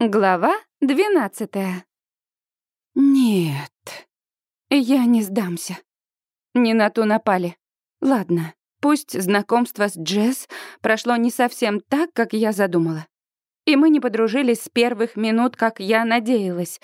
Глава двенадцатая. Нет, я не сдамся. Не на ту напали. Ладно, пусть знакомство с Джесс прошло не совсем так, как я задумала. И мы не подружились с первых минут, как я надеялась.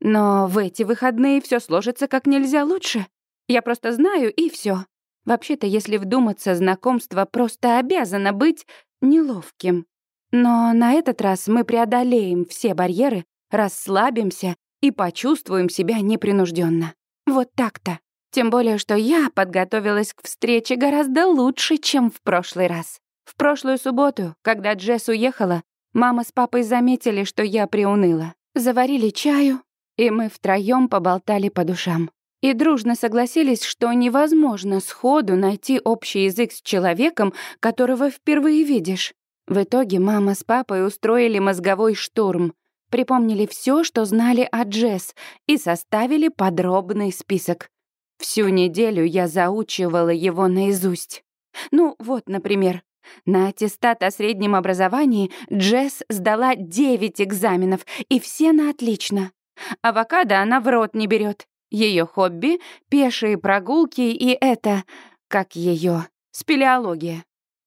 Но в эти выходные все сложится как нельзя лучше. Я просто знаю, и все. Вообще-то, если вдуматься, знакомство просто обязано быть неловким. Но на этот раз мы преодолеем все барьеры, расслабимся и почувствуем себя непринужденно. Вот так-то. Тем более, что я подготовилась к встрече гораздо лучше, чем в прошлый раз. В прошлую субботу, когда Джесс уехала, мама с папой заметили, что я приуныла. Заварили чаю, и мы втроём поболтали по душам. И дружно согласились, что невозможно сходу найти общий язык с человеком, которого впервые видишь. В итоге мама с папой устроили мозговой штурм, припомнили все, что знали о Джесс, и составили подробный список. Всю неделю я заучивала его наизусть. Ну, вот, например, на аттестат о среднем образовании Джесс сдала 9 экзаменов, и все на отлично. Авокадо она в рот не берет. Ее хобби — пешие прогулки и это, как ее, спелеология.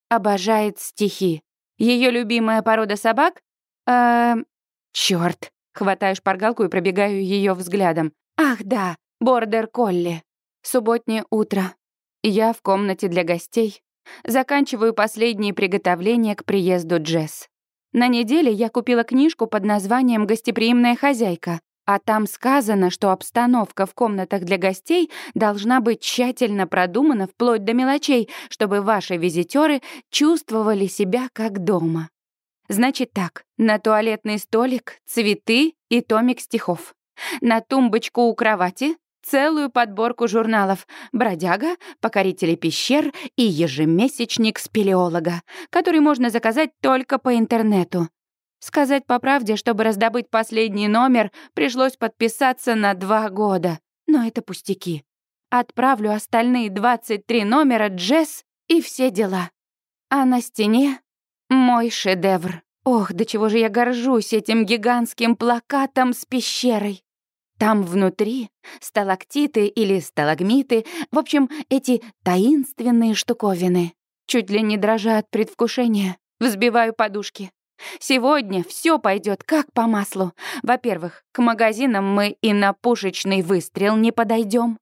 Обожает стихи. Ее любимая порода собак? Э, чёрт. Хватаю шпаргалку и пробегаю ее взглядом. Ах, да, бордер-колли. Субботнее утро. Я в комнате для гостей. Заканчиваю последние приготовления к приезду Джесс. На неделе я купила книжку под названием «Гостеприимная хозяйка». А там сказано, что обстановка в комнатах для гостей должна быть тщательно продумана вплоть до мелочей, чтобы ваши визитеры чувствовали себя как дома. Значит так, на туалетный столик цветы и томик стихов. На тумбочку у кровати целую подборку журналов «Бродяга», «Покорители пещер» и ежемесячник спелеолога, который можно заказать только по интернету. Сказать по правде, чтобы раздобыть последний номер, пришлось подписаться на два года. Но это пустяки. Отправлю остальные 23 номера Джесс и все дела. А на стене мой шедевр. Ох, до чего же я горжусь этим гигантским плакатом с пещерой. Там внутри сталактиты или сталагмиты, в общем, эти таинственные штуковины. Чуть ли не дрожа от предвкушения, взбиваю подушки. Сегодня все пойдет как по маслу. Во-первых, к магазинам мы и на пушечный выстрел не подойдем.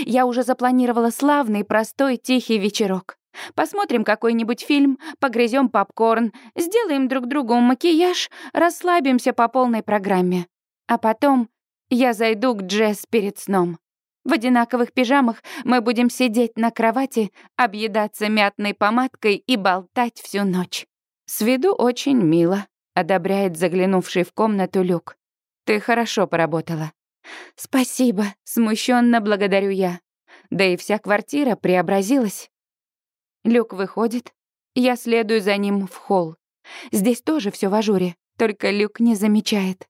Я уже запланировала славный, простой, тихий вечерок. Посмотрим какой-нибудь фильм, погрызем попкорн, сделаем друг другу макияж, расслабимся по полной программе. А потом я зайду к Джесс перед сном. В одинаковых пижамах мы будем сидеть на кровати, объедаться мятной помадкой и болтать всю ночь. «С виду очень мило», — одобряет заглянувший в комнату Люк. «Ты хорошо поработала». «Спасибо», — смущенно благодарю я. Да и вся квартира преобразилась. Люк выходит, я следую за ним в холл. Здесь тоже все в ажуре, только Люк не замечает.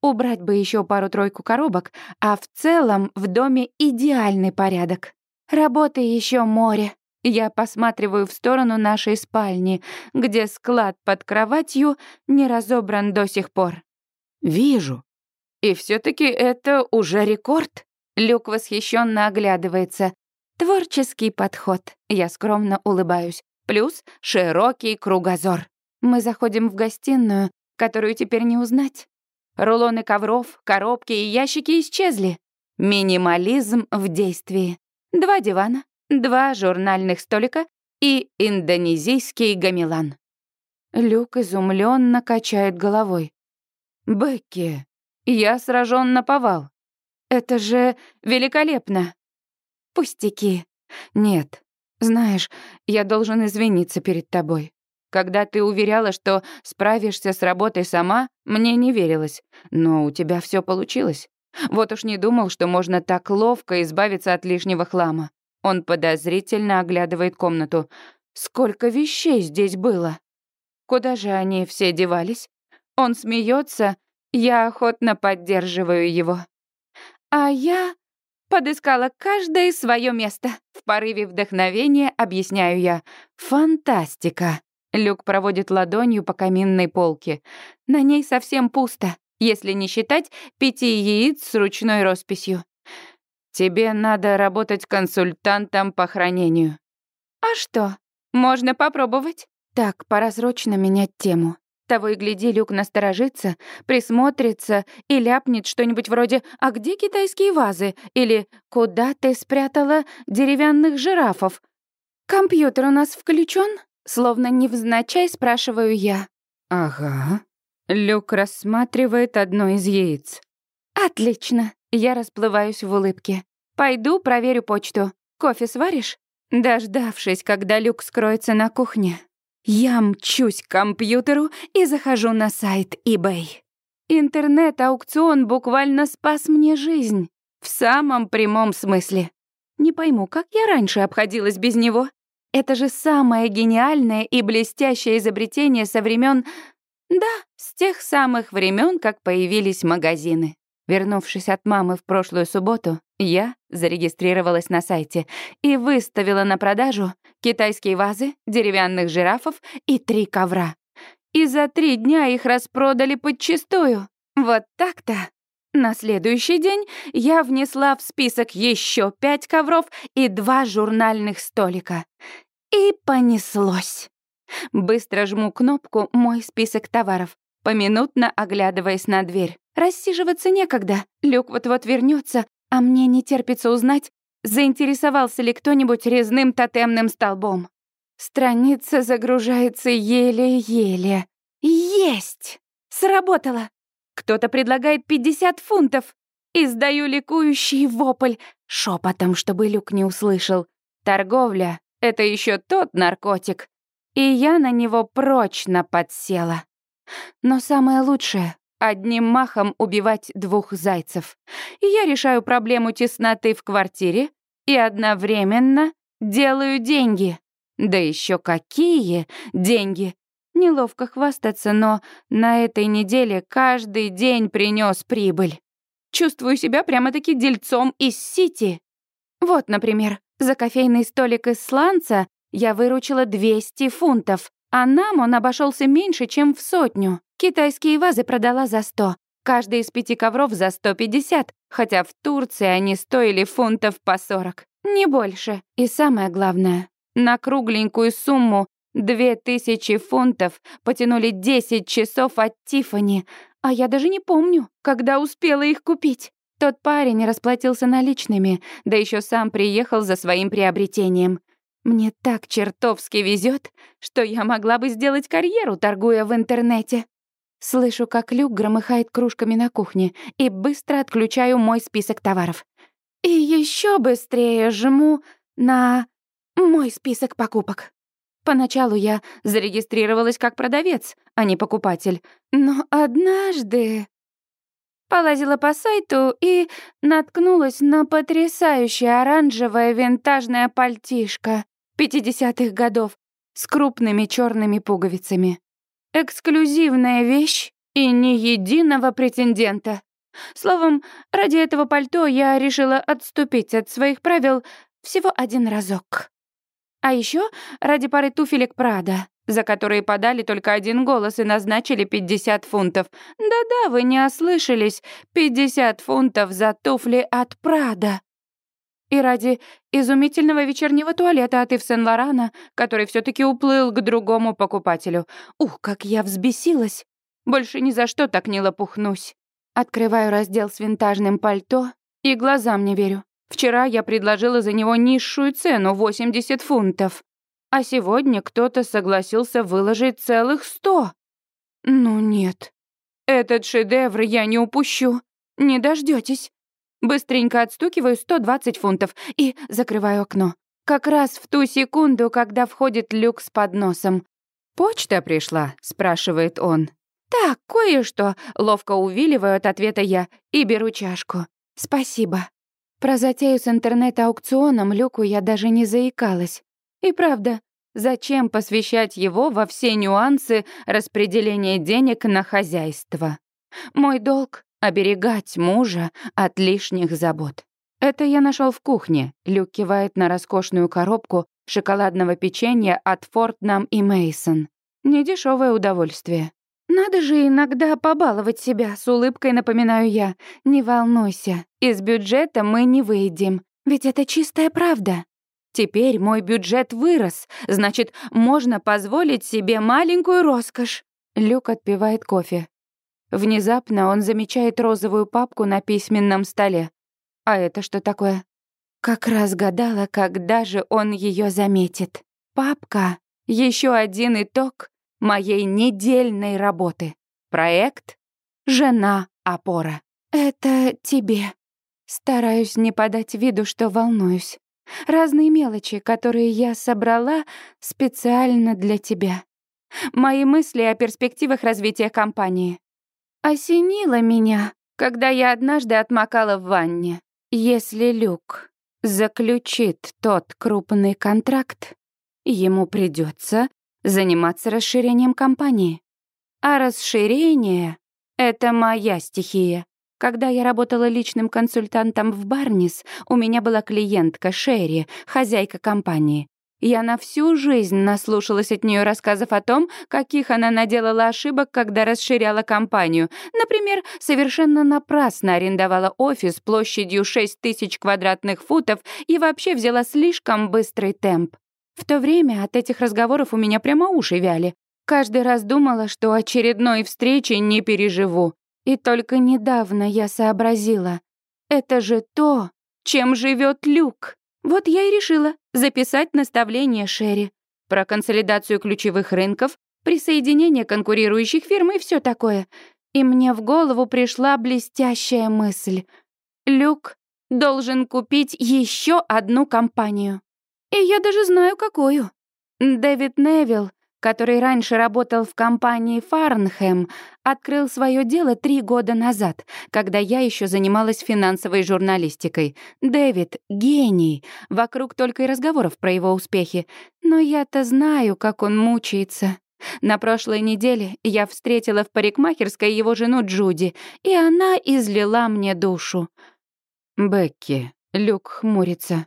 Убрать бы еще пару-тройку коробок, а в целом в доме идеальный порядок. Работы еще море. Я посматриваю в сторону нашей спальни, где склад под кроватью не разобран до сих пор. Вижу. И все таки это уже рекорд. Люк восхищенно оглядывается. Творческий подход. Я скромно улыбаюсь. Плюс широкий кругозор. Мы заходим в гостиную, которую теперь не узнать. Рулоны ковров, коробки и ящики исчезли. Минимализм в действии. Два дивана, два журнальных столика и индонезийский гамелан. Люк изумленно качает головой. «Бекки, я сражен на повал. Это же великолепно!» «Пустяки. Нет. Знаешь, я должен извиниться перед тобой. Когда ты уверяла, что справишься с работой сама, мне не верилось. Но у тебя все получилось. Вот уж не думал, что можно так ловко избавиться от лишнего хлама. Он подозрительно оглядывает комнату. Сколько вещей здесь было? Куда же они все девались? Он смеется, я охотно поддерживаю его. А я подыскала каждое свое место. В порыве вдохновения объясняю я. Фантастика. Люк проводит ладонью по каминной полке. На ней совсем пусто, если не считать пяти яиц с ручной росписью. Тебе надо работать консультантом по хранению. А что? Можно попробовать. Так, пора срочно менять тему. Того и гляди, Люк насторожится, присмотрится и ляпнет что-нибудь вроде «А где китайские вазы?» или «Куда ты спрятала деревянных жирафов?» «Компьютер у нас включен? Словно невзначай спрашиваю я. «Ага». Люк рассматривает одно из яиц. «Отлично!» Я расплываюсь в улыбке. «Пойду проверю почту. Кофе сваришь?» Дождавшись, когда Люк скроется на кухне, я мчусь к компьютеру и захожу на сайт eBay. Интернет-аукцион буквально спас мне жизнь. В самом прямом смысле. Не пойму, как я раньше обходилась без него. Это же самое гениальное и блестящее изобретение со времен, Да, с тех самых времен, как появились магазины. Вернувшись от мамы в прошлую субботу, я зарегистрировалась на сайте и выставила на продажу китайские вазы, деревянных жирафов и три ковра. И за три дня их распродали подчистую. Вот так-то. На следующий день я внесла в список еще пять ковров и два журнальных столика. И понеслось. Быстро жму кнопку «Мой список товаров», поминутно оглядываясь на дверь. Рассиживаться некогда. Люк вот-вот вернется, а мне не терпится узнать, заинтересовался ли кто-нибудь резным тотемным столбом. Страница загружается еле-еле. Есть! Сработало! Кто-то предлагает 50 фунтов. Издаю ликующий вопль, шепотом, чтобы Люк не услышал. Торговля — это еще тот наркотик. И я на него прочно подсела. Но самое лучшее — одним махом убивать двух зайцев. Я решаю проблему тесноты в квартире и одновременно делаю деньги. Да еще какие деньги! Неловко хвастаться, но на этой неделе каждый день принес прибыль. Чувствую себя прямо-таки дельцом из Сити. Вот, например, за кофейный столик из сланца я выручила 200 фунтов, а нам он обошелся меньше, чем в сотню. Китайские вазы продала за 100, каждый из пяти ковров за 150, хотя в Турции они стоили фунтов по 40, не больше. И самое главное, на кругленькую сумму Две тысячи фунтов потянули десять часов от Тифани, а я даже не помню, когда успела их купить. Тот парень расплатился наличными, да еще сам приехал за своим приобретением. Мне так чертовски везет, что я могла бы сделать карьеру, торгуя в интернете. Слышу, как Люк громыхает кружками на кухне, и быстро отключаю мой список товаров. И еще быстрее жму на мой список покупок. Поначалу я зарегистрировалась как продавец, а не покупатель. Но однажды полазила по сайту и наткнулась на потрясающее оранжевое винтажное пальтишко 50-х годов с крупными черными пуговицами. Эксклюзивная вещь и ни единого претендента. Словом, ради этого пальто я решила отступить от своих правил всего один разок. А еще ради пары туфелек Прада, за которые подали только один голос и назначили 50 фунтов. Да-да, вы не ослышались. 50 фунтов за туфли от Прада. И ради изумительного вечернего туалета от Ив Сен-Лорана, который все таки уплыл к другому покупателю. Ух, как я взбесилась. Больше ни за что так не лопухнусь. Открываю раздел с винтажным пальто и глазам не верю. Вчера я предложила за него низшую цену — 80 фунтов, а сегодня кто-то согласился выложить целых 100. Ну нет, этот шедевр я не упущу. Не дождётесь. Быстренько отстукиваю 120 фунтов и закрываю окно. Как раз в ту секунду, когда входит люк с подносом. «Почта пришла?» — спрашивает он. «Так, кое-что», — ловко увиливаю от ответа я и беру чашку. «Спасибо». Про затею с интернет-аукционом Люку я даже не заикалась. И правда, зачем посвящать его во все нюансы распределения денег на хозяйство? Мой долг — оберегать мужа от лишних забот. Это я нашел в кухне. Люк кивает на роскошную коробку шоколадного печенья от Фортнам и Мейсон. Недешевое удовольствие. Надо же иногда побаловать себя, с улыбкой напоминаю я. Не волнуйся, из бюджета мы не выйдем, ведь это чистая правда. Теперь мой бюджет вырос, значит, можно позволить себе маленькую роскошь. Люк отпивает кофе. Внезапно он замечает розовую папку на письменном столе. А это что такое? Как раз гадала, когда же он ее заметит. Папка — еще один итог моей недельной работы. Проект «Жена опора». Это тебе. Стараюсь не подать виду, что волнуюсь. Разные мелочи, которые я собрала специально для тебя. Мои мысли о перспективах развития компании. Осенило меня, когда я однажды отмокала в ванне. Если Люк заключит тот крупный контракт, ему придется заниматься расширением компании. А расширение — это моя стихия. Когда я работала личным консультантом в Барнис, у меня была клиентка Шерри, хозяйка компании. Я на всю жизнь наслушалась от нее рассказов о том, каких она наделала ошибок, когда расширяла компанию. Например, совершенно напрасно арендовала офис площадью 6 тысяч квадратных футов и вообще взяла слишком быстрый темп. В то время от этих разговоров у меня прямо уши вяли. Каждый раз думала, что очередной встречи не переживу. И только недавно я сообразила. Это же то, чем живет Люк. Вот я и решила записать наставление Шерри про консолидацию ключевых рынков, присоединение конкурирующих фирм и все такое. И мне в голову пришла блестящая мысль. Люк должен купить еще одну компанию. И я даже знаю, какую. Дэвид Невилл который раньше работал в компании Фарнхэм, открыл свое дело три года назад, когда я еще занималась финансовой журналистикой. Дэвид — гений. Вокруг только и разговоров про его успехи. Но я-то знаю, как он мучается. На прошлой неделе я встретила в парикмахерской его жену Джуди, и она излила мне душу. «Бекки», — Люк хмурится.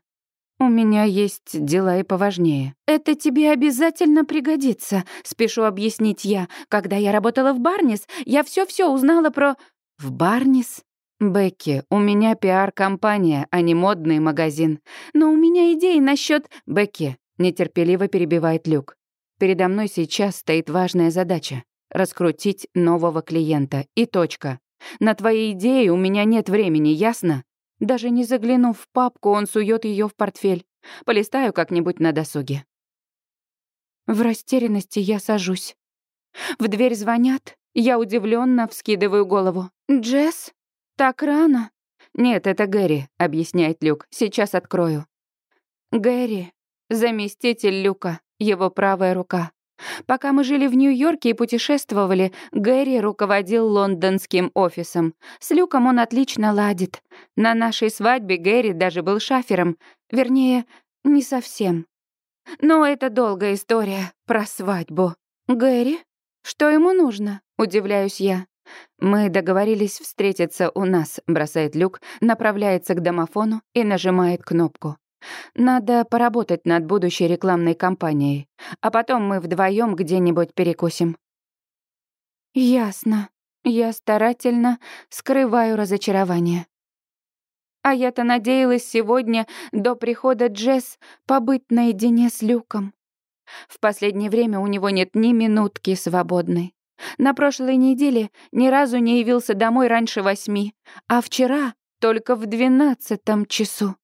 «У меня есть дела и поважнее». «Это тебе обязательно пригодится», — спешу объяснить я. «Когда я работала в Барнис, я все-все узнала про...» «В Барнис?» «Бекки, у меня пиар-компания, а не модный магазин. Но у меня идеи насчет «Бекки», — нетерпеливо перебивает Люк. «Передо мной сейчас стоит важная задача — раскрутить нового клиента. И точка. На твои идеи у меня нет времени, ясно?» Даже не заглянув в папку, он сует ее в портфель. Полистаю как-нибудь на досуге. В растерянности я сажусь. В дверь звонят. Я удивленно вскидываю голову. «Джесс? Так рано?» «Нет, это Гэри», — объясняет Люк. «Сейчас открою». Гэри, заместитель Люка, его правая рука. Пока мы жили в Нью-Йорке и путешествовали, Гэри руководил лондонским офисом. С Люком он отлично ладит. На нашей свадьбе Гэри даже был шафером. Вернее, не совсем. Но это долгая история про свадьбу. Гэри? Что ему нужно? Удивляюсь я. Мы договорились встретиться у нас, бросает Люк, направляется к домофону и нажимает кнопку. Надо поработать над будущей рекламной кампанией, а потом мы вдвоем где-нибудь перекусим. Ясно. Я старательно скрываю разочарование. А я-то надеялась сегодня до прихода Джесс побыть наедине с Люком. В последнее время у него нет ни минутки свободной. На прошлой неделе ни разу не явился домой раньше восьми, а вчера только в двенадцатом часу.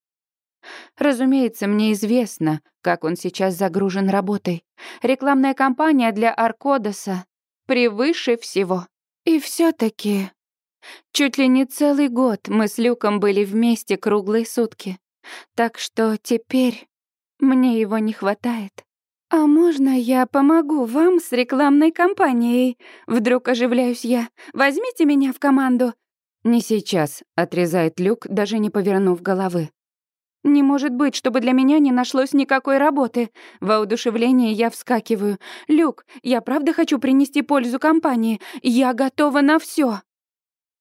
Разумеется, мне известно, как он сейчас загружен работой. Рекламная кампания для Аркодоса превыше всего. И все таки чуть ли не целый год мы с Люком были вместе круглые сутки. Так что теперь мне его не хватает. «А можно я помогу вам с рекламной кампанией?» Вдруг оживляюсь я. «Возьмите меня в команду». «Не сейчас», — отрезает Люк, даже не повернув головы. Не может быть, чтобы для меня не нашлось никакой работы. В воодушевлении я вскакиваю. Люк, я правда хочу принести пользу компании. Я готова на все.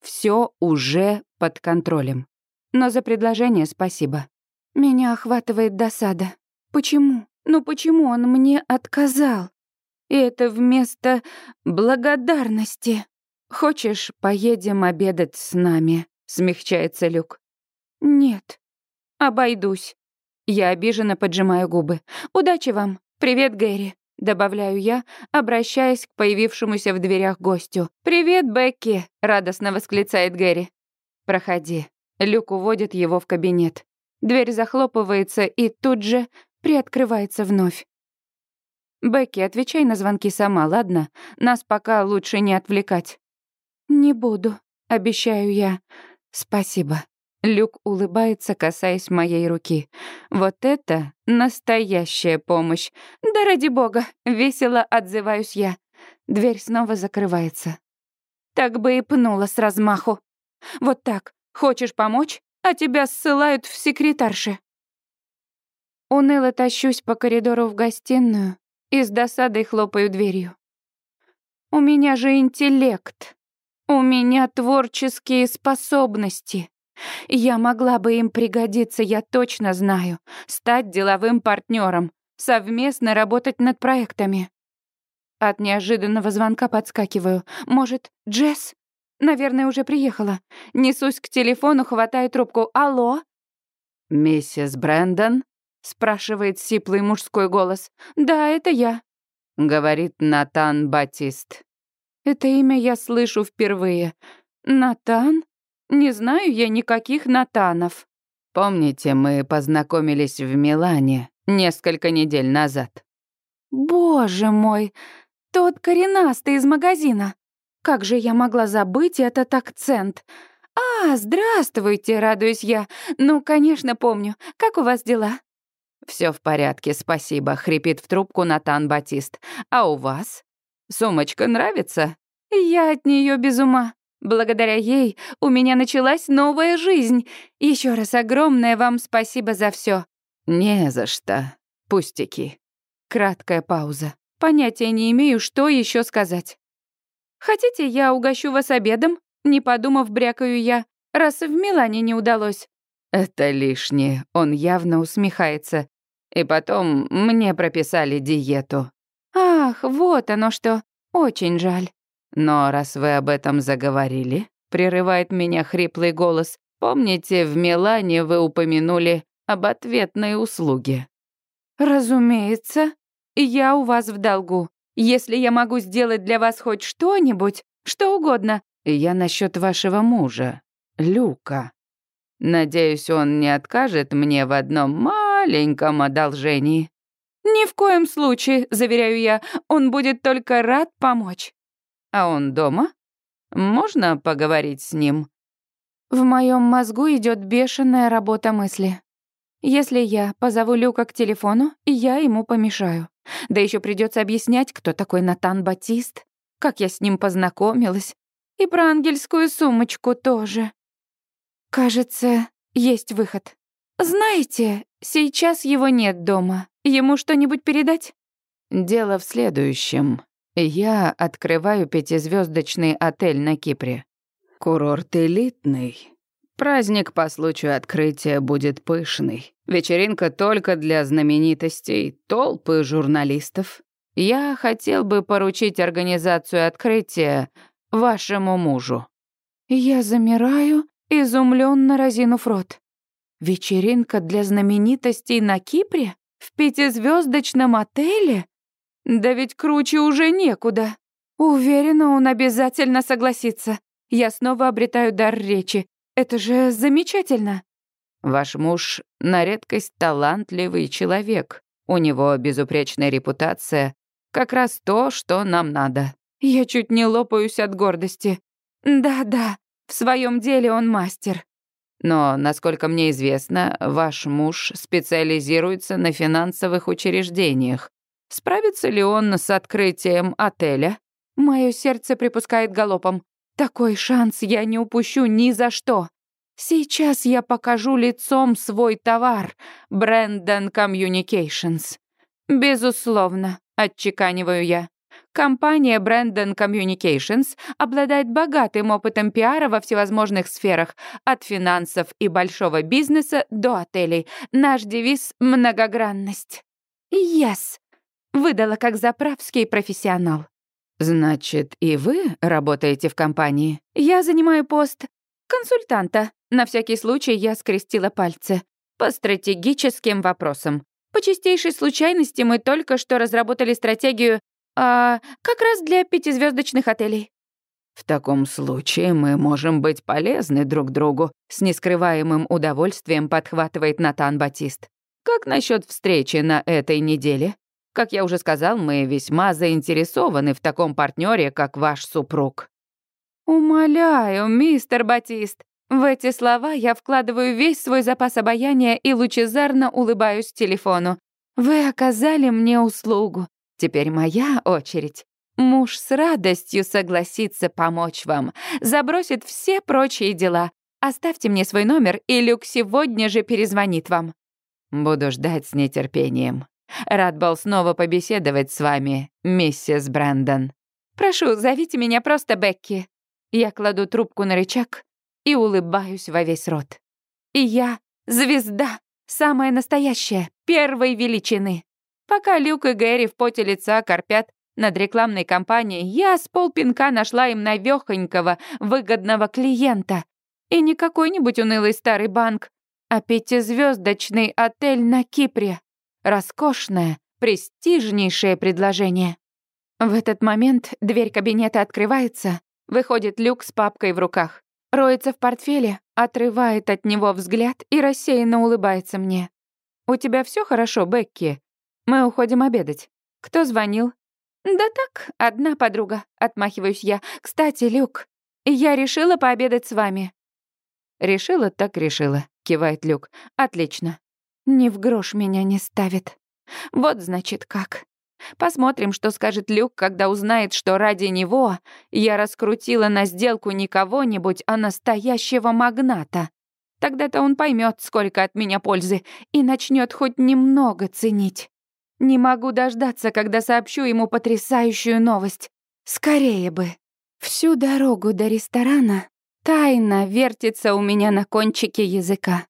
Все уже под контролем. Но за предложение спасибо. Меня охватывает досада. Почему? Ну почему он мне отказал? И это вместо благодарности. «Хочешь, поедем обедать с нами?» — смягчается Люк. «Нет, обойдусь». Я обиженно поджимаю губы. «Удачи вам. Привет, Гэри», — добавляю я, обращаясь к появившемуся в дверях гостю. «Привет, Бекки», — радостно восклицает Гэри. «Проходи». Люк уводит его в кабинет. Дверь захлопывается и тут же приоткрывается вновь. «Бекки, отвечай на звонки сама, ладно? Нас пока лучше не отвлекать». «Не буду», — обещаю я. «Спасибо». Люк улыбается, касаясь моей руки. «Вот это настоящая помощь! Да ради бога!» — весело отзываюсь я. Дверь снова закрывается. Так бы и пнула с размаху. Вот так. Хочешь помочь, а тебя ссылают в секретарши. Уныло тащусь по коридору в гостиную и с досадой хлопаю дверью. У меня же интеллект. У меня творческие способности. Я могла бы им пригодиться, я точно знаю. Стать деловым партнером, совместно работать над проектами. От неожиданного звонка подскакиваю. Может, Джесс? Наверное, уже приехала. Несусь к телефону, хватаю трубку. «Алло?» «Миссис Брэндон?» — спрашивает сиплый мужской голос. «Да, это я», — говорит Натан Батист. Это имя я слышу впервые. Натан? Не знаю я никаких Натанов. Помните, мы познакомились в Милане несколько недель назад? Боже мой, тот коренастый из магазина. Как же я могла забыть этот акцент? А, здравствуйте, радуюсь я. Ну, конечно, помню. Как у вас дела? Все в порядке, спасибо, хрипит в трубку Натан Батист. А у вас? Сумочка нравится? Я от нее без ума. Благодаря ей у меня началась новая жизнь. Еще раз огромное вам спасибо за все. Не за что. Пустяки. Краткая пауза. Понятия не имею, что еще сказать. Хотите, я угощу вас обедом? Не подумав, брякаю я, раз в Милане не удалось. Это лишнее. Он явно усмехается. И потом мне прописали диету. Ах, вот оно что. Очень жаль. Но раз вы об этом заговорили, прерывает меня хриплый голос, помните, в Милане вы упомянули об ответной услуге? Разумеется, я у вас в долгу. Если я могу сделать для вас хоть что-нибудь, что угодно. Я насчет вашего мужа, Люка. Надеюсь, он не откажет мне в одном маленьком одолжении. «Ни в коем случае», — заверяю я, — «он будет только рад помочь». «А он дома? Можно поговорить с ним?» В моем мозгу идет бешеная работа мысли. Если я позову Люка к телефону, я ему помешаю. Да еще придется объяснять, кто такой Натан Батист, как я с ним познакомилась, и про ангельскую сумочку тоже. Кажется, есть выход. Знаете, сейчас его нет дома. Ему что-нибудь передать? Дело в следующем. Я открываю пятизвездочный отель на Кипре. Курорт элитный. Праздник по случаю открытия будет пышный. Вечеринка только для знаменитостей, толпы журналистов. Я хотел бы поручить организацию открытия вашему мужу. Я замираю, изумленно разинув рот. Вечеринка для знаменитостей на Кипре? В пятизвездочном отеле? Да ведь круче уже некуда. Уверена, он обязательно согласится. Я снова обретаю дар речи. Это же замечательно. Ваш муж на редкость талантливый человек. У него безупречная репутация. Как раз то, что нам надо. Я чуть не лопаюсь от гордости. Да-да, в своем деле он мастер. Но, насколько мне известно, ваш муж специализируется на финансовых учреждениях. Справится ли он с открытием отеля? Мое сердце припускает галопом. Такой шанс я не упущу ни за что. Сейчас я покажу лицом свой товар, Brandon Communications. Безусловно, отчеканиваю я. Компания Brandon Communications обладает богатым опытом пиара во всевозможных сферах, от финансов и большого бизнеса до отелей. Наш девиз — многогранность. Yes. Выдала как заправский профессионал. «Значит, и вы работаете в компании?» «Я занимаю пост консультанта. На всякий случай я скрестила пальцы. По стратегическим вопросам. По чистейшей случайности мы только что разработали стратегию а, как раз для пятизвездочных отелей. В таком случае мы можем быть полезны друг другу, с нескрываемым удовольствием подхватывает Натан Батист. Как насчет встречи на этой неделе? Как я уже сказал, мы весьма заинтересованы в таком партнере, как ваш супруг. Умоляю, мистер Батист. В эти слова я вкладываю весь свой запас обаяния и лучезарно улыбаюсь телефону. Вы оказали мне услугу. Теперь моя очередь. Муж с радостью согласится помочь вам, забросит все прочие дела. Оставьте мне свой номер, и Люк сегодня же перезвонит вам. Буду ждать с нетерпением. Рад был снова побеседовать с вами, миссис Брэндон. Прошу, зовите меня просто Бекки. Я кладу трубку на рычаг и улыбаюсь во весь рот. И я звезда, самая настоящая, первой величины. Пока Люк и Гэри в поте лица корпят над рекламной кампанией, я с полпинка нашла им навёхонького, выгодного клиента. И не какой-нибудь унылый старый банк, а пятизвездочный отель на Кипре. Роскошное, престижнейшее предложение. В этот момент дверь кабинета открывается, выходит Люк с папкой в руках. Роется в портфеле, отрывает от него взгляд и рассеянно улыбается мне. «У тебя все хорошо, Бекки? Мы уходим обедать. Кто звонил?» «Да так, одна подруга», — отмахиваюсь я. «Кстати, Люк, я решила пообедать с вами». «Решила, так решила», — кивает Люк. «Отлично. Ни в грош меня не ставит. Вот значит как. Посмотрим, что скажет Люк, когда узнает, что ради него я раскрутила на сделку не кого-нибудь, а настоящего магната. Тогда-то он поймет, сколько от меня пользы, и начнет хоть немного ценить. Не могу дождаться, когда сообщу ему потрясающую новость. Скорее бы. Всю дорогу до ресторана тайна вертится у меня на кончике языка.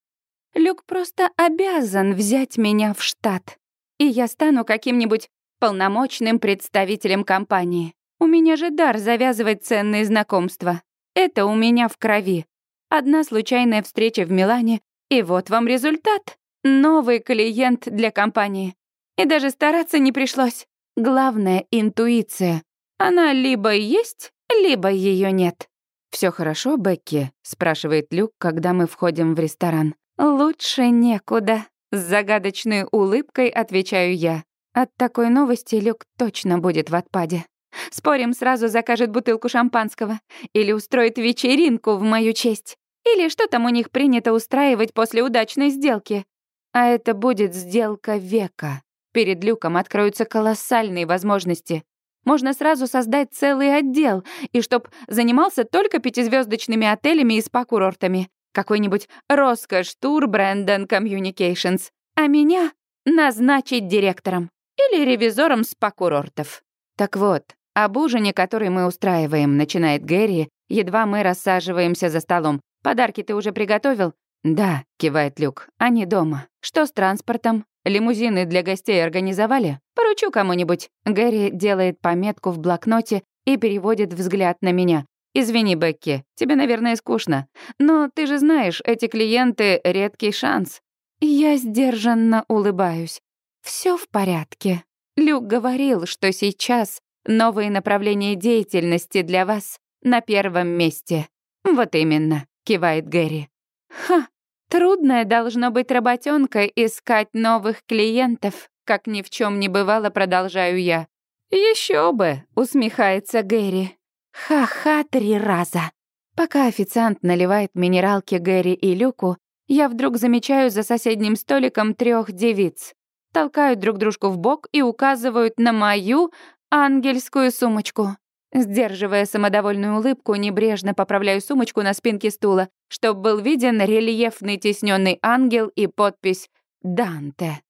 Люк просто обязан взять меня в штат. И я стану каким-нибудь полномочным представителем компании. У меня же дар завязывать ценные знакомства. Это у меня в крови. Одна случайная встреча в Милане, и вот вам результат. Новый клиент для компании. И даже стараться не пришлось. Главное — интуиция. Она либо есть, либо ее нет. Все хорошо, Бекки?» — спрашивает Люк, когда мы входим в ресторан. «Лучше некуда», — с загадочной улыбкой отвечаю я. От такой новости Люк точно будет в отпаде. Спорим, сразу закажет бутылку шампанского. Или устроит вечеринку в мою честь. Или что там у них принято устраивать после удачной сделки. А это будет сделка века. Перед Люком откроются колоссальные возможности. Можно сразу создать целый отдел, и чтоб занимался только пятизвездочными отелями и спа-курортами какой-нибудь роскошь тур Брэндон Communications, а меня назначить директором или ревизором спа-курортов. Так вот, об ужине, который мы устраиваем, начинает Гэри, едва мы рассаживаемся за столом. Подарки ты уже приготовил? Да, кивает Люк, они дома. Что с транспортом? Лимузины для гостей организовали? Поручу кому-нибудь. Гэри делает пометку в блокноте и переводит взгляд на меня. «Извини, Бекки, тебе, наверное, скучно. Но ты же знаешь, эти клиенты — редкий шанс». Я сдержанно улыбаюсь. Все в порядке. Люк говорил, что сейчас новые направления деятельности для вас на первом месте. Вот именно, кивает Гэри. Ха, трудная должно быть работенка искать новых клиентов, как ни в чем не бывало, продолжаю я. Еще бы, усмехается Гэри. Ха-ха три раза. Пока официант наливает минералки Гэри и Люку, я вдруг замечаю за соседним столиком трех девиц. Толкают друг дружку в бок и указывают на мою ангельскую сумочку. Сдерживая самодовольную улыбку, небрежно поправляю сумочку на спинке стула, чтобы был виден рельефный тисненный ангел и подпись «Данте».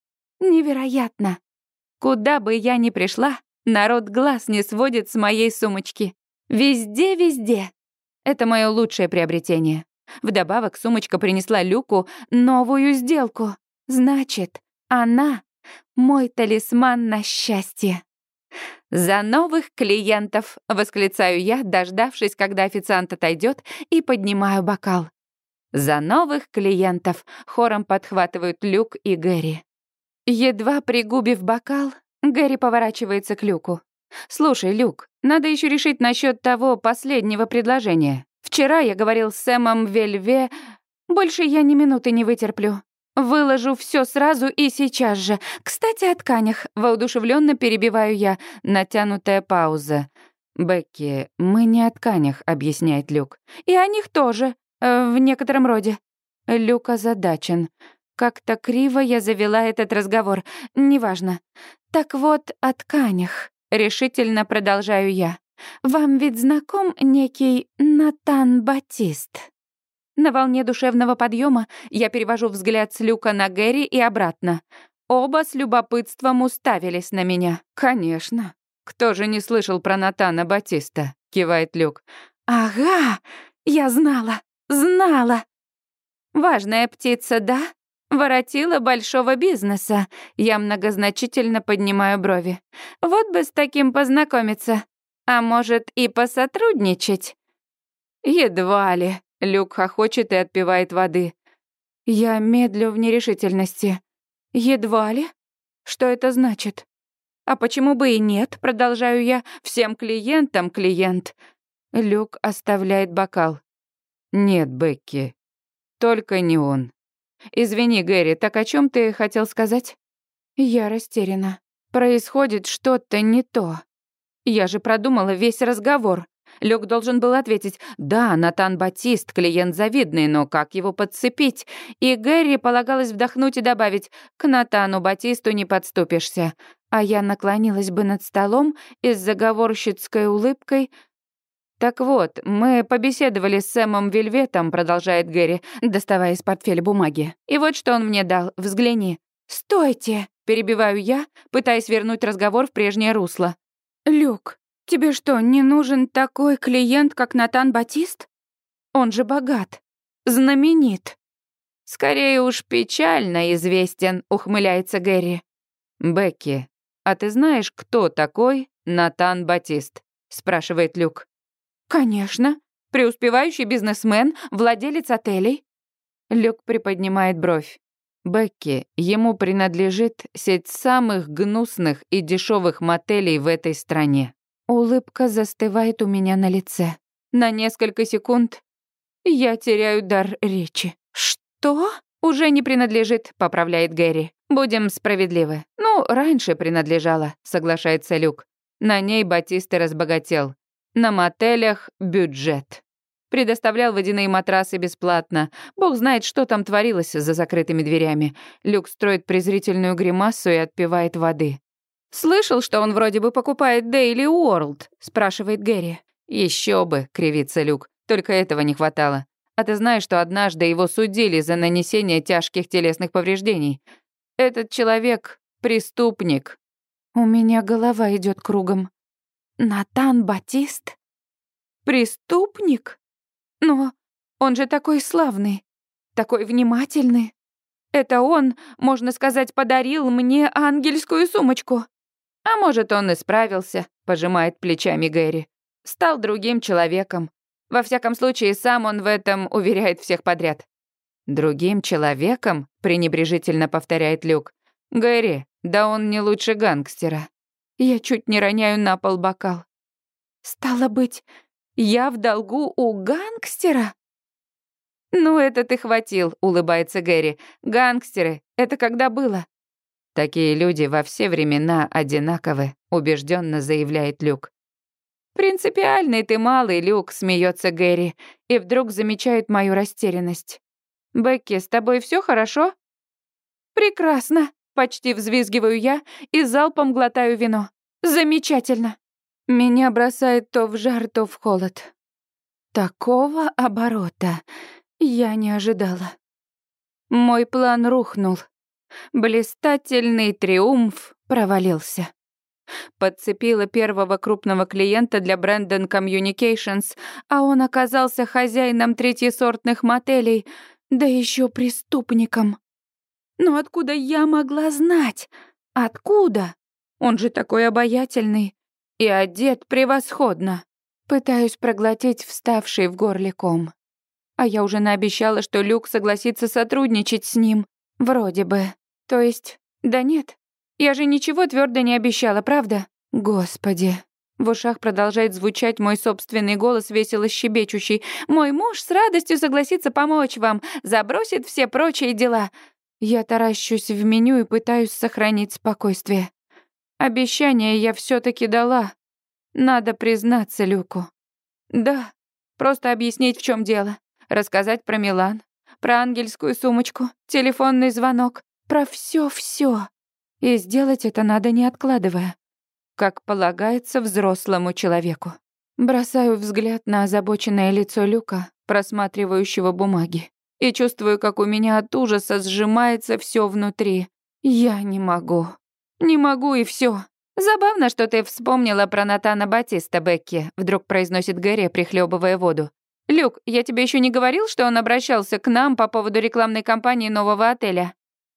Невероятно! Куда бы я ни пришла, народ глаз не сводит с моей сумочки. Везде-везде. Это мое лучшее приобретение. Вдобавок сумочка принесла Люку новую сделку. Значит, она Мой талисман на счастье. «За новых клиентов!» — восклицаю я, дождавшись, когда официант отойдет, и поднимаю бокал. «За новых клиентов!» — хором подхватывают Люк и Гэри. Едва пригубив бокал, Гэри поворачивается к Люку. «Слушай, Люк, надо еще решить насчет того последнего предложения. Вчера я говорил с Сэмом Вельве. Больше я ни минуты не вытерплю. Выложу все сразу и сейчас же. Кстати, о тканях. Воодушевленно перебиваю я. Натянутая пауза. «Бекки, мы не о тканях», — объясняет Люк. «И о них тоже, э, в некотором роде». Люк озадачен. Как-то криво я завела этот разговор. Неважно. Так вот, о тканях. Решительно продолжаю я. Вам ведь знаком некий Натан Батист? На волне душевного подъема я перевожу взгляд с Люка на Гэри и обратно. Оба с любопытством уставились на меня. «Конечно. Кто же не слышал про Натана Батиста?» — кивает Люк. «Ага, я знала, знала. Важная птица, да? Воротила большого бизнеса. Я многозначительно поднимаю брови. Вот бы с таким познакомиться. А может, и посотрудничать? Едва ли. Люк хохочет и отпивает воды. Я медлю в нерешительности. Едва ли? Что это значит? А почему бы и нет, продолжаю я. Всем клиентам клиент. Люк оставляет бокал. Нет, Бекки, только не он. «Извини, Гэри, так о чем ты хотел сказать?» Я растеряна. Происходит что-то не то. Я же продумала весь разговор. Люк должен был ответить «Да, Натан Батист, клиент завидный, но как его подцепить?» И Гэри полагалось вдохнуть и добавить «К Натану Батисту не подступишься». А я наклонилась бы над столом и с заговорщицкой улыбкой «Так вот, мы побеседовали с Сэмом Вельветом», — продолжает Гэри, доставая из портфеля бумаги. «И вот что он мне дал. Взгляни». «Стойте!» — перебиваю я, пытаясь вернуть разговор в прежнее русло. «Люк, тебе что, не нужен такой клиент, как Натан Батист? Он же богат, знаменит». «Скорее уж печально известен», — ухмыляется Гэри. «Бекки, а ты знаешь, кто такой Натан Батист?» — спрашивает Люк. «Конечно. Преуспевающий бизнесмен, владелец отелей». Люк приподнимает бровь. Бекки, ему принадлежит сеть самых гнусных и дешевых мотелей в этой стране. Улыбка застывает у меня на лице. На несколько секунд я теряю дар речи. «Что?» «Уже не принадлежит», — поправляет Гэри. «Будем справедливы». «Ну, раньше принадлежала», — соглашается Люк. На ней Батиста разбогател. На мотелях бюджет. Предоставлял водяные матрасы бесплатно. Бог знает, что там творилось за закрытыми дверями. Люк строит презрительную гримасу и отпивает воды. «Слышал, что он вроде бы покупает Daily World?» — спрашивает Гэри. Еще бы», — кривится Люк. «Только этого не хватало. А ты знаешь, что однажды его судили за нанесение тяжких телесных повреждений? Этот человек — преступник». У меня голова идет кругом. Натан Батист? Преступник? Но он же такой славный, такой внимательный. Это он, можно сказать, подарил мне ангельскую сумочку. А может, он исправился, пожимает плечами Гэри. Стал другим человеком. Во всяком случае, сам он в этом уверяет всех подряд. «Другим человеком?» — пренебрежительно повторяет Люк. «Гэри, да он не лучше гангстера». Я чуть не роняю на пол бокал. Стало быть, я в долгу у гангстера? Ну, это ты хватил, улыбается Гэри. Гангстеры, это когда было? Такие люди во все времена одинаковы, убежденно заявляет Люк. Принципиальный ты малый, Люк, смеется Гэри, и вдруг замечает мою растерянность. Бекки, с тобой все хорошо? Прекрасно, почти взвизгиваю я и залпом глотаю вино. Замечательно. Меня бросает то в жар, то в холод. Такого оборота я не ожидала. Мой план рухнул. Блистательный триумф провалился. Подцепила первого крупного клиента для Brandon Communications, а он оказался хозяином третьесортных мотелей, да еще преступником. Но откуда я могла знать? Откуда? Он же такой обаятельный и одет превосходно. Пытаюсь проглотить вставший в горле ком. А я уже наобещала, что Люк согласится сотрудничать с ним. Вроде бы. То есть, да нет. Я же ничего твердо не обещала, правда? Господи. В ушах продолжает звучать мой собственный голос, весело щебечущий. «Мой муж с радостью согласится помочь вам, забросит все прочие дела». Я таращусь в меню и пытаюсь сохранить спокойствие. Обещание я все таки дала. Надо признаться Люку. Да, просто объяснить, в чем дело. Рассказать про Милан, про ангельскую сумочку, телефонный звонок, про все, все. И сделать это надо не откладывая, как полагается взрослому человеку. Бросаю взгляд на озабоченное лицо Люка, просматривающего бумаги, и чувствую, как у меня от ужаса сжимается все внутри. Я не могу. Не могу и все. «Забавно, что ты вспомнила про Натана Батиста, Бекки», — вдруг произносит Гэри, прихлебывая воду. «Люк, я тебе еще не говорил, что он обращался к нам по поводу рекламной кампании нового отеля?»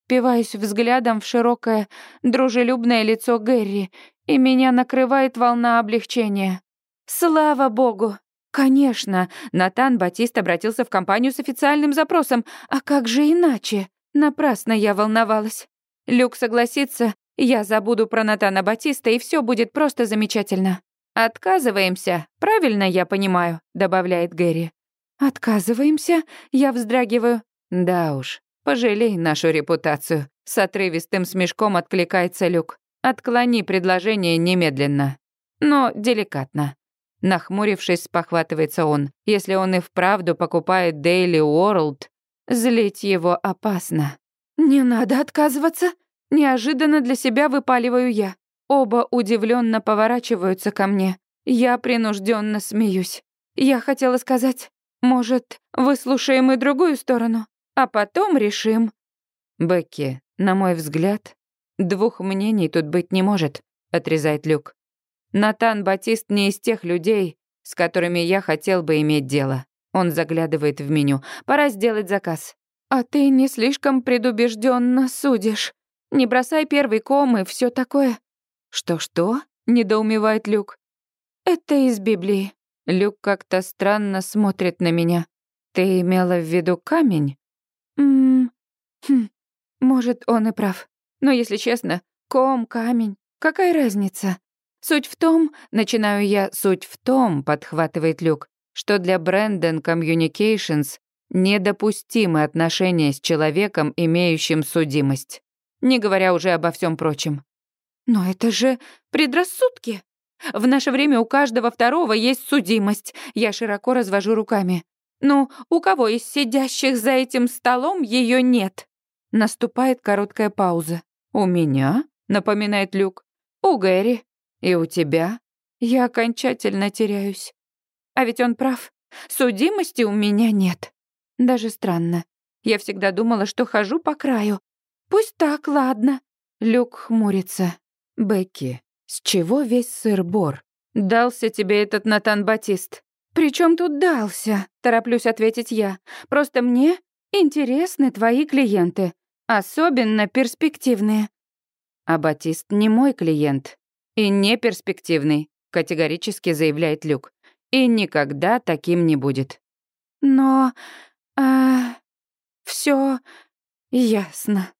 Пиваюсь взглядом в широкое, дружелюбное лицо Гэри, и меня накрывает волна облегчения. «Слава богу!» «Конечно, Натан Батист обратился в компанию с официальным запросом, а как же иначе?» Напрасно я волновалась. Люк согласится, я забуду про Натана Батиста, и все будет просто замечательно. Отказываемся, правильно я понимаю, добавляет Гэри. Отказываемся? Я вздрагиваю. Да уж, пожалей нашу репутацию. С отрывистым смешком откликается Люк. Отклони предложение немедленно. Но деликатно. Нахмурившись, спохватывается он. Если он и вправду покупает Daily World, злить его опасно. «Не надо отказываться», Неожиданно для себя выпаливаю я. Оба удивленно поворачиваются ко мне. Я принужденно смеюсь. Я хотела сказать, может, выслушаем и другую сторону, а потом решим. Бекки, на мой взгляд, двух мнений тут быть не может, отрезает Люк. Натан Батист не из тех людей, с которыми я хотел бы иметь дело. Он заглядывает в меню. Пора сделать заказ. А ты не слишком предубежденно судишь. Не бросай первый ком и все такое. Что-что? недоумевает Люк. Это из Библии. Люк как-то странно смотрит на меня. Ты имела в виду камень? Мм. Хм. Может, он и прав. Но если честно, ком, камень, какая разница? Суть в том, начинаю я, суть в том, подхватывает Люк, что для Brandon Communications недопустимы отношения с человеком, имеющим судимость не говоря уже обо всем прочем. Но это же предрассудки. В наше время у каждого второго есть судимость. Я широко развожу руками. Ну, у кого из сидящих за этим столом ее нет? Наступает короткая пауза. У меня, напоминает Люк. У Гэри. И у тебя. Я окончательно теряюсь. А ведь он прав. Судимости у меня нет. Даже странно. Я всегда думала, что хожу по краю, Пусть так, ладно. Люк хмурится. Бекки, с чего весь сыр-бор? Дался тебе этот Натан Батист. Причем тут дался? Тороплюсь ответить я. Просто мне интересны твои клиенты. Особенно перспективные. А Батист не мой клиент. И не перспективный, категорически заявляет Люк. И никогда таким не будет. Но... А... Все ясно.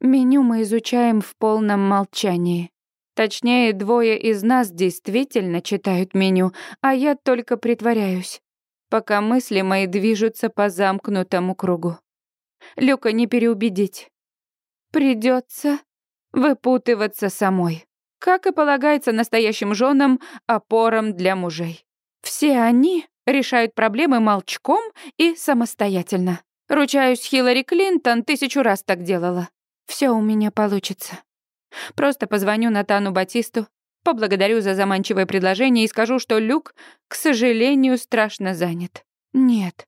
Меню мы изучаем в полном молчании. Точнее, двое из нас действительно читают меню, а я только притворяюсь, пока мысли мои движутся по замкнутому кругу. Люка не переубедить. Придется выпутываться самой. Как и полагается настоящим женам, опорам для мужей. Все они решают проблемы молчком и самостоятельно. Ручаюсь, Хиллари Клинтон тысячу раз так делала. Все у меня получится. Просто позвоню Натану Батисту, поблагодарю за заманчивое предложение и скажу, что Люк, к сожалению, страшно занят. Нет.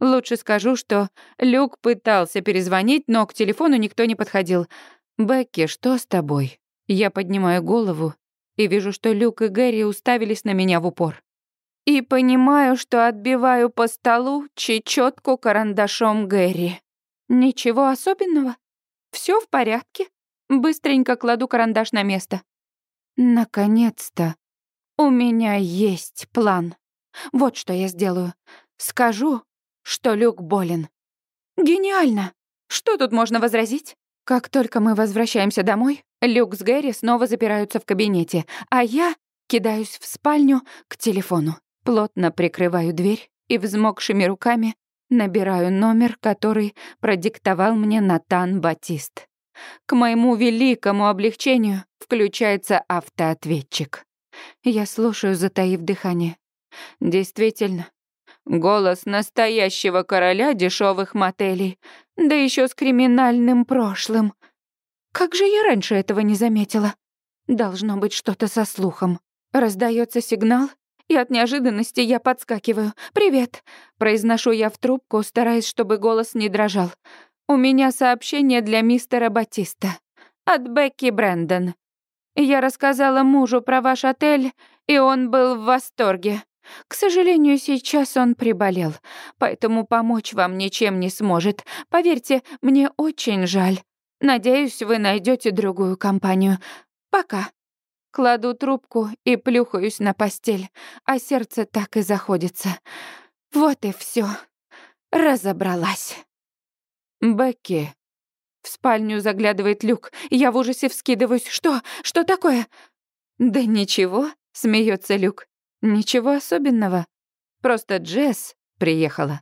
Лучше скажу, что Люк пытался перезвонить, но к телефону никто не подходил. «Бекки, что с тобой?» Я поднимаю голову и вижу, что Люк и Гэри уставились на меня в упор. И понимаю, что отбиваю по столу чечетку карандашом Гэри. Ничего особенного. Все в порядке. Быстренько кладу карандаш на место. Наконец-то у меня есть план. Вот что я сделаю. Скажу, что Люк болен. Гениально! Что тут можно возразить? Как только мы возвращаемся домой, Люк с Гэри снова запираются в кабинете, а я кидаюсь в спальню к телефону. Плотно прикрываю дверь и взмокшими руками набираю номер, который продиктовал мне Натан Батист. К моему великому облегчению включается автоответчик. Я слушаю, затаив дыхание. Действительно, голос настоящего короля дешевых мотелей, да еще с криминальным прошлым. Как же я раньше этого не заметила? Должно быть что-то со слухом. Раздается сигнал, и от неожиданности я подскакиваю. «Привет!» — произношу я в трубку, стараясь, чтобы голос не дрожал. «У меня сообщение для мистера Батиста. От Бекки Брэндон. Я рассказала мужу про ваш отель, и он был в восторге. К сожалению, сейчас он приболел, поэтому помочь вам ничем не сможет. Поверьте, мне очень жаль. Надеюсь, вы найдете другую компанию. Пока. Кладу трубку и плюхаюсь на постель, а сердце так и заходится. Вот и все. Разобралась. Бекки. В спальню заглядывает Люк. Я в ужасе вскидываюсь. Что? Что такое? Да ничего, смеется Люк. Ничего особенного. Просто Джесс приехала.